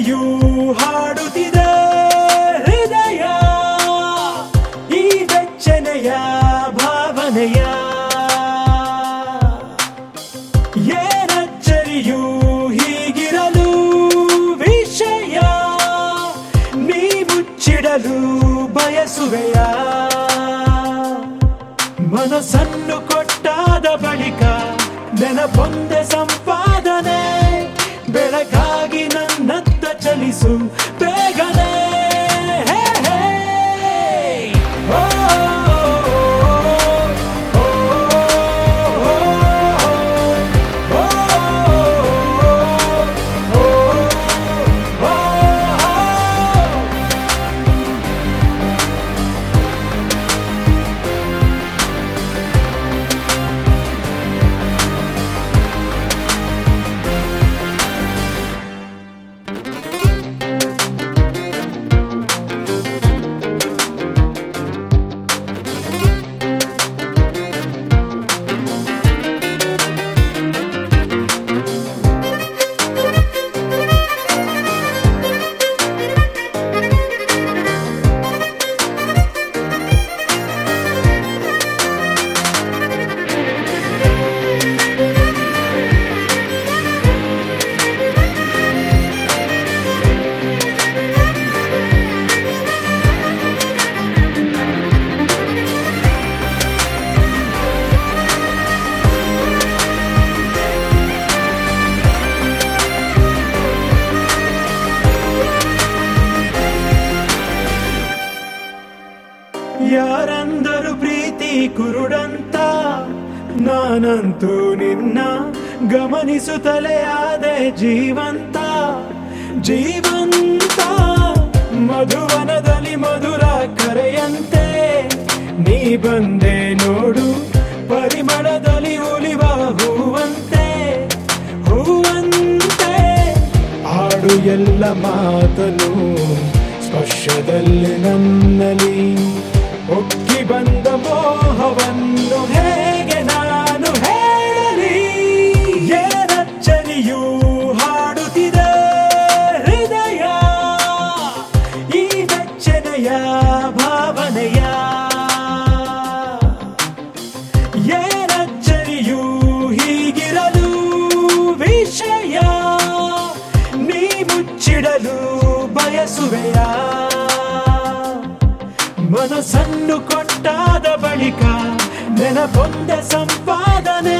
ಏನಚ್ಚರಿಯೂ ಹಾಡುತ್ತಿದೆ, ಹೃದಯ ಈ ಬೆಚ್ಚನೆಯ ಭಾವನೆಯ. ಏನಚ್ಚರಿಯೂ ಹೀಗಿರಲು ವಿಷಯ, ನೀ ಮುಚ್ಚಿಡಲು ಬಯಸುವೆಯ. ಮನಸ್ಸನ್ನು ಕೊಟ್ಟಾದ ಬಳಿಕ ನೆನಪೊಂದೆ ಸಂಪಾದನೆ, ಬೆಳಕಾಗಿ ನನ್ನತ್ತ Pega, um ಯಾರಂದರು ಪ್ರೀತಿ ಕುರುಡಂತ, ನಾನಂತೂ ನಿನ್ನ ಗಮನಿಸುತ್ತಲೇ ಆದೆ ಜೀವಂತ. ಜೀವಂತ ಮಧುವನದಲ್ಲಿ ಮಧುರ ಕರೆಯಂತೆ, ನೀ ಬಂದೆ ನೋಡು ಪರಿಮಳದಲ್ಲಿ ಉಳಿವ ಹೂವಂತೆ. ಹೂವಂತೆ ಹಾಡು ಎಲ್ಲ ಮಾತನು, ಸ್ಪರ್ಶದಲ್ಲಿ ನನ್ನಲ್ಲಿ ಒಕ್ಕಿ ಬಂದ ಮೋಹವನ್ನು ಹೇಗೆ ನಾನು ಹೇಳಲಿ? ಏನಚ್ಚರಿಯೂ ಹಾಡುತ್ತಿದೆ ಹೃದಯ, ಈ ಭಾವನಯ ಭಾವನೆಯ. ಏನಚ್ಚರಿಯೂ ಹೀಗಿರಲು ವಿಷಯ, ನೀ ಮುಚ್ಚಿಡಲು ಬಯಸುವೆಯ? ಮನಸ್ಸನ್ನು ಕೊಟ್ಟಾದ ಬಳಿಕ ನೆನಪೊಂದೆ ಸಂಪಾದನೆ